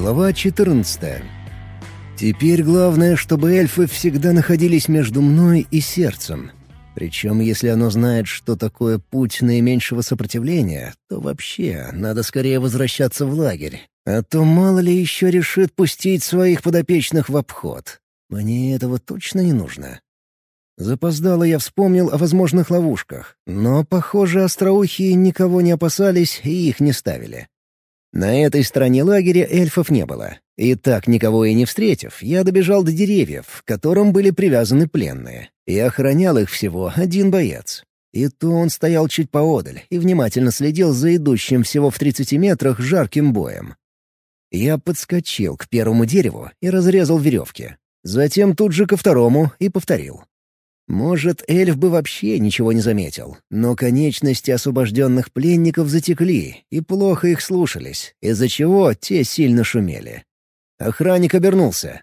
Глава 14 Теперь главное, чтобы эльфы всегда находились между мной и сердцем. Причем, если оно знает, что такое путь наименьшего сопротивления, то вообще надо скорее возвращаться в лагерь. А то мало ли еще решит пустить своих подопечных в обход. Мне этого точно не нужно. Запоздало я вспомнил о возможных ловушках, но, похоже, остроухие никого не опасались и их не ставили. На этой стороне лагеря эльфов не было. И так, никого и не встретив, я добежал до деревьев, к которым были привязаны пленные, и охранял их всего один боец. И то он стоял чуть поодаль и внимательно следил за идущим всего в 30 метрах жарким боем. Я подскочил к первому дереву и разрезал веревки. Затем тут же ко второму и повторил. Может, эльф бы вообще ничего не заметил, но конечности освобожденных пленников затекли и плохо их слушались, из-за чего те сильно шумели. Охранник обернулся.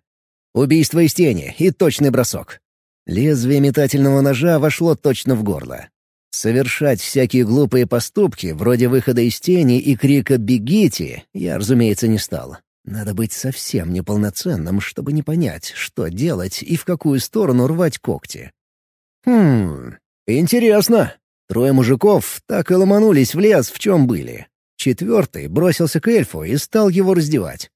Убийство из тени и точный бросок. Лезвие метательного ножа вошло точно в горло. Совершать всякие глупые поступки, вроде выхода из тени и крика «бегите», я, разумеется, не стал. Надо быть совсем неполноценным, чтобы не понять, что делать и в какую сторону рвать когти. Хм, интересно. Трое мужиков так и ломанулись в лес, в чем были. Четвертый бросился к эльфу и стал его раздевать.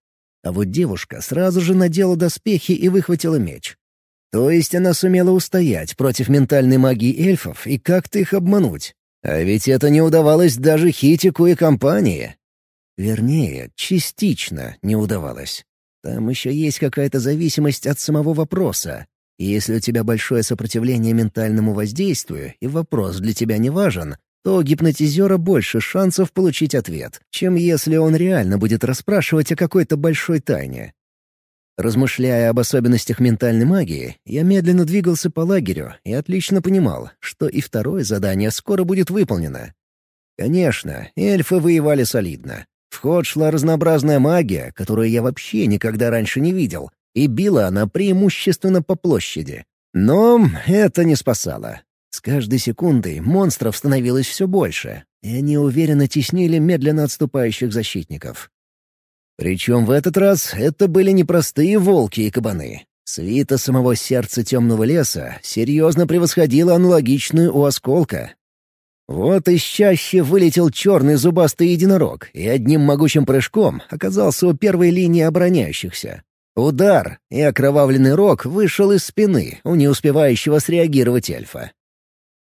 А вот девушка сразу же надела доспехи и выхватила меч. То есть она сумела устоять против ментальной магии эльфов и как-то их обмануть. А ведь это не удавалось даже Хитику и компании. Вернее, частично не удавалось. Там еще есть какая-то зависимость от самого вопроса, если у тебя большое сопротивление ментальному воздействию, и вопрос для тебя не важен, то у гипнотизера больше шансов получить ответ, чем если он реально будет расспрашивать о какой-то большой тайне. Размышляя об особенностях ментальной магии, я медленно двигался по лагерю и отлично понимал, что и второе задание скоро будет выполнено. Конечно, эльфы воевали солидно. В ход шла разнообразная магия, которую я вообще никогда раньше не видел, и била она преимущественно по площади. Но это не спасало. С каждой секундой монстров становилось все больше, и они уверенно теснили медленно отступающих защитников. Причем в этот раз это были не простые волки и кабаны. Свита самого сердца темного леса серьезно превосходила аналогичную у осколка. Вот из чаще вылетел черный зубастый единорог и одним могучим прыжком оказался у первой линии обороняющихся. Удар, и окровавленный рог вышел из спины у не успевающего среагировать эльфа.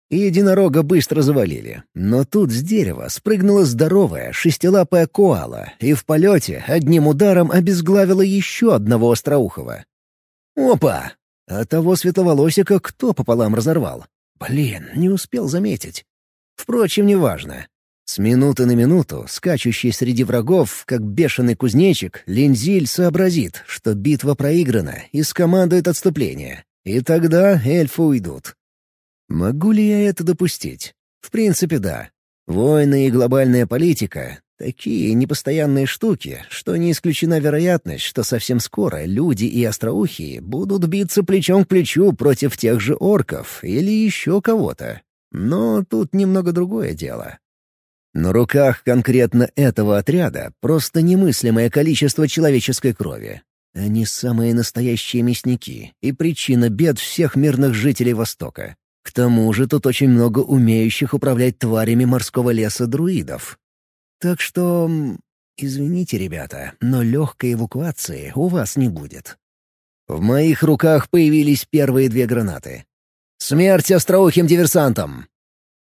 Единорога быстро завалили, но тут с дерева спрыгнула здоровая шестилапая коала и в полете одним ударом обезглавила еще одного остроухого. Опа! А того светловолосика кто пополам разорвал? Блин, не успел заметить. Впрочем, неважно. С минуты на минуту, скачущий среди врагов, как бешеный кузнечик, Линзиль сообразит, что битва проиграна и скомандует отступление. И тогда эльфы уйдут. Могу ли я это допустить? В принципе, да. Войны и глобальная политика — такие непостоянные штуки, что не исключена вероятность, что совсем скоро люди и остроухие будут биться плечом к плечу против тех же орков или еще кого-то. Но тут немного другое дело. На руках конкретно этого отряда просто немыслимое количество человеческой крови. Они самые настоящие мясники и причина бед всех мирных жителей Востока. К тому же тут очень много умеющих управлять тварями морского леса друидов. Так что... Извините, ребята, но легкой эвакуации у вас не будет. В моих руках появились первые две гранаты. «Смерть остроухим диверсантам!»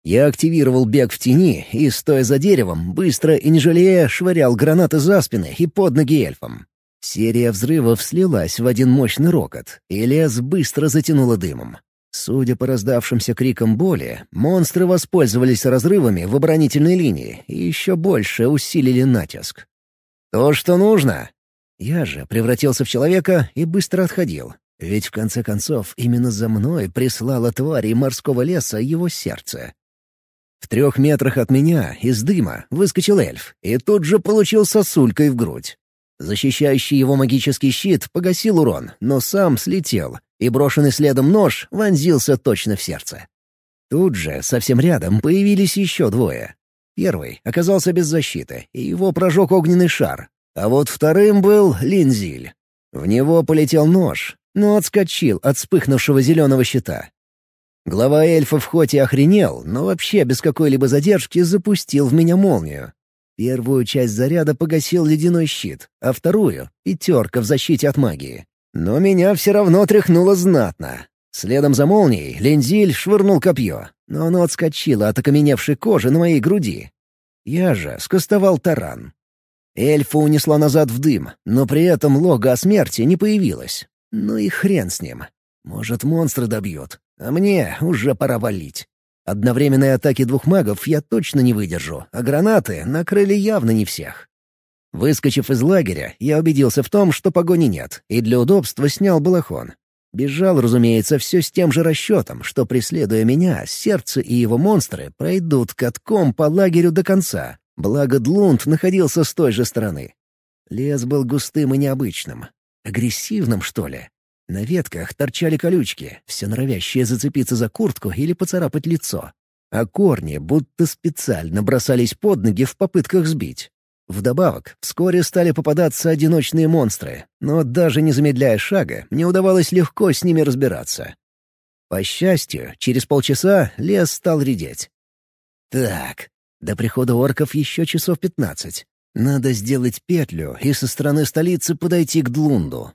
Я активировал бег в тени и, стоя за деревом, быстро и не жалея швырял гранаты за спины и под ноги эльфам. Серия взрывов слилась в один мощный рокот, и лес быстро затянуло дымом. Судя по раздавшимся крикам боли, монстры воспользовались разрывами в оборонительной линии и еще больше усилили натиск. «То, что нужно!» Я же превратился в человека и быстро отходил, ведь в конце концов именно за мной прислала тварь морского леса его сердце. В трех метрах от меня из дыма выскочил эльф и тут же получил сосулькой в грудь. Защищающий его магический щит погасил урон, но сам слетел, и брошенный следом нож вонзился точно в сердце. Тут же, совсем рядом, появились еще двое. Первый оказался без защиты, и его прожег огненный шар, А вот вторым был Линзиль. В него полетел нож, но отскочил от вспыхнувшего зеленого щита. Глава эльфов хоть и охренел, но вообще без какой-либо задержки запустил в меня молнию. Первую часть заряда погасил ледяной щит, а вторую — пятерка в защите от магии. Но меня все равно тряхнуло знатно. Следом за молнией Лензиль швырнул копье, но оно отскочило от окаменевшей кожи на моей груди. Я же скостовал таран. Эльфа унесла назад в дым, но при этом лого о смерти не появилось. Ну и хрен с ним. Может, монстры добьют, а мне уже пора валить. Одновременной атаки двух магов я точно не выдержу, а гранаты накрыли явно не всех. Выскочив из лагеря, я убедился в том, что погони нет, и для удобства снял балахон. Бежал, разумеется, все с тем же расчетом, что, преследуя меня, сердце и его монстры пройдут катком по лагерю до конца, благо Длунд находился с той же стороны. Лес был густым и необычным. Агрессивным, что ли? На ветках торчали колючки, все норовящие зацепиться за куртку или поцарапать лицо. А корни будто специально бросались под ноги в попытках сбить. Вдобавок, вскоре стали попадаться одиночные монстры, но даже не замедляя шага, мне удавалось легко с ними разбираться. По счастью, через полчаса лес стал редеть. Так, до прихода орков еще часов пятнадцать. Надо сделать петлю и со стороны столицы подойти к Длунду.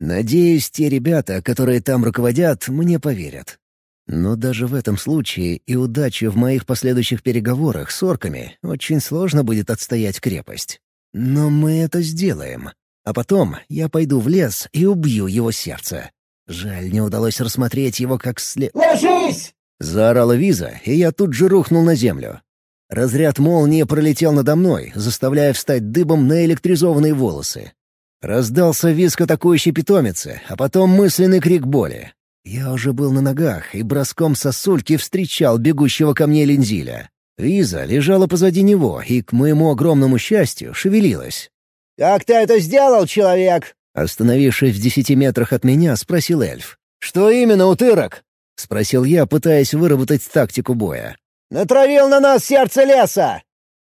Надеюсь, те ребята, которые там руководят, мне поверят. Но даже в этом случае и удачи в моих последующих переговорах с орками очень сложно будет отстоять крепость. Но мы это сделаем. А потом я пойду в лес и убью его сердце. Жаль, не удалось рассмотреть его как след... «Ложись!» — заорала Виза, и я тут же рухнул на землю. Разряд молнии пролетел надо мной, заставляя встать дыбом на электризованные волосы. Раздался визг атакующей питомицы, а потом мысленный крик боли. Я уже был на ногах и броском сосульки встречал бегущего ко мне Линзиля. Виза лежала позади него и, к моему огромному счастью, шевелилась. «Как ты это сделал, человек?» Остановившись в десяти метрах от меня, спросил эльф. «Что именно, утырок?» — спросил я, пытаясь выработать тактику боя. «Натравил на нас сердце леса!»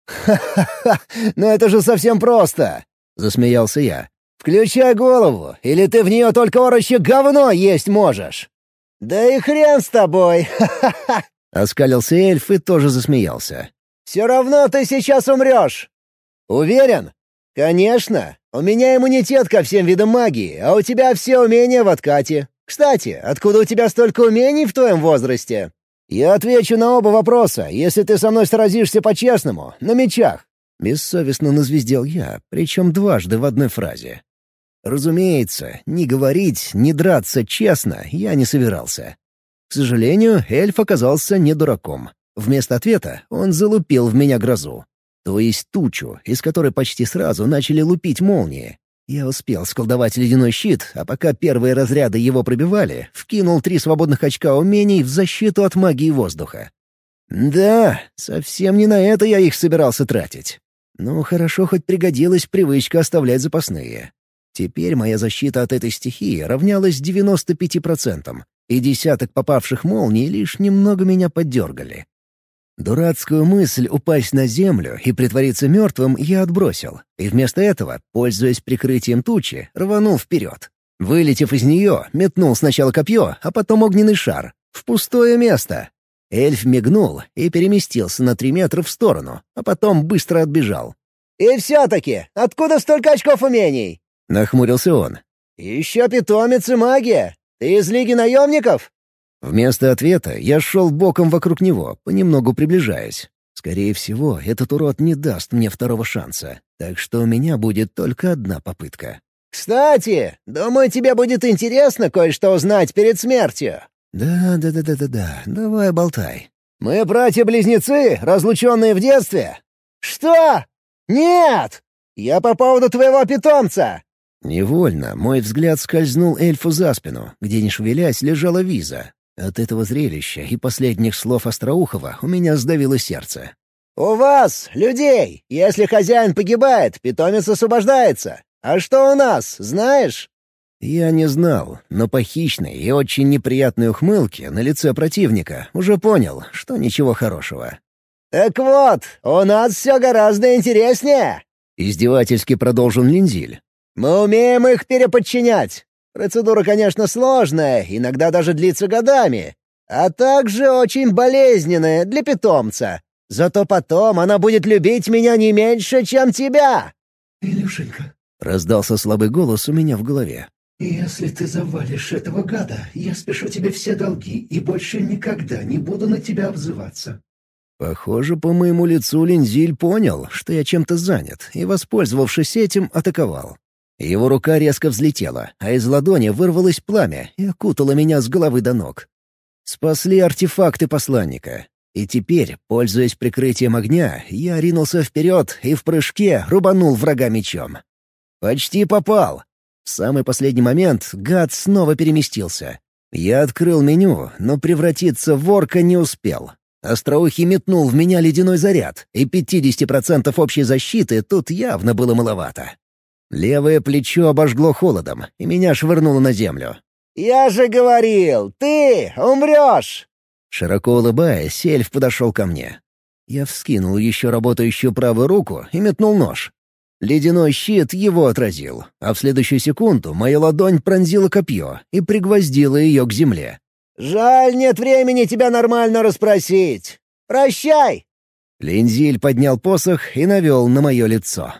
«Ха-ха-ха! Но это же совсем просто!» — засмеялся я. Включай голову, или ты в нее только ороще говно есть можешь!» «Да и хрен с тобой! Ха-ха-ха!» Оскалился эльф и тоже засмеялся. «Все равно ты сейчас умрешь!» «Уверен?» «Конечно! У меня иммунитет ко всем видам магии, а у тебя все умения в откате. Кстати, откуда у тебя столько умений в твоем возрасте?» «Я отвечу на оба вопроса, если ты со мной сразишься по-честному, на мечах». Бессовестно назвездел я, причем дважды в одной фразе. Разумеется, ни говорить, ни драться честно я не собирался. К сожалению, эльф оказался не дураком. Вместо ответа он залупил в меня грозу. То есть тучу, из которой почти сразу начали лупить молнии. Я успел сколдовать ледяной щит, а пока первые разряды его пробивали, вкинул три свободных очка умений в защиту от магии воздуха. Да, совсем не на это я их собирался тратить. Ну, хорошо, хоть пригодилась привычка оставлять запасные. Теперь моя защита от этой стихии равнялась 95%, и десяток попавших молний лишь немного меня поддергали. Дурацкую мысль упасть на землю и притвориться мертвым я отбросил, и вместо этого, пользуясь прикрытием тучи, рванул вперед. Вылетев из нее, метнул сначала копье, а потом огненный шар. В пустое место. Эльф мигнул и переместился на три метра в сторону, а потом быстро отбежал. «И все-таки, откуда столько очков умений?» — нахмурился он. «Еще питомец и магия! Ты из Лиги наемников?» Вместо ответа я шел боком вокруг него, понемногу приближаясь. Скорее всего, этот урод не даст мне второго шанса, так что у меня будет только одна попытка. «Кстати, думаю, тебе будет интересно кое-что узнать перед смертью». «Да, да-да-да-да-да, давай болтай». «Мы братья-близнецы, разлученные в детстве». «Что? Нет! Я по поводу твоего питомца. Невольно мой взгляд скользнул эльфу за спину, где, не шевелясь, лежала виза. От этого зрелища и последних слов Остроухова у меня сдавило сердце. «У вас, людей, если хозяин погибает, питомец освобождается. А что у нас, знаешь?» Я не знал, но по хищной и очень неприятной ухмылке на лице противника уже понял, что ничего хорошего. «Так вот, у нас все гораздо интереснее. Издевательски продолжил Линзиль. «Мы умеем их переподчинять. Процедура, конечно, сложная, иногда даже длится годами, а также очень болезненная для питомца. Зато потом она будет любить меня не меньше, чем тебя!» «Илюшенька», — раздался слабый голос у меня в голове. «Если ты завалишь этого гада, я спешу тебе все долги и больше никогда не буду на тебя обзываться». Похоже, по моему лицу Линзиль понял, что я чем-то занят, и, воспользовавшись этим, атаковал. Его рука резко взлетела, а из ладони вырвалось пламя и окутало меня с головы до ног. Спасли артефакты посланника. И теперь, пользуясь прикрытием огня, я ринулся вперед и в прыжке рубанул врага мечом. Почти попал. В самый последний момент гад снова переместился. Я открыл меню, но превратиться в орка не успел. Остроухий метнул в меня ледяной заряд, и 50% общей защиты тут явно было маловато. Левое плечо обожгло холодом, и меня швырнуло на землю. «Я же говорил, ты умрешь!» Широко улыбаясь, эльф подошел ко мне. Я вскинул еще работающую правую руку и метнул нож. Ледяной щит его отразил, а в следующую секунду моя ладонь пронзила копье и пригвоздила ее к земле. «Жаль, нет времени тебя нормально расспросить. Прощай!» Линзиль поднял посох и навел на мое лицо.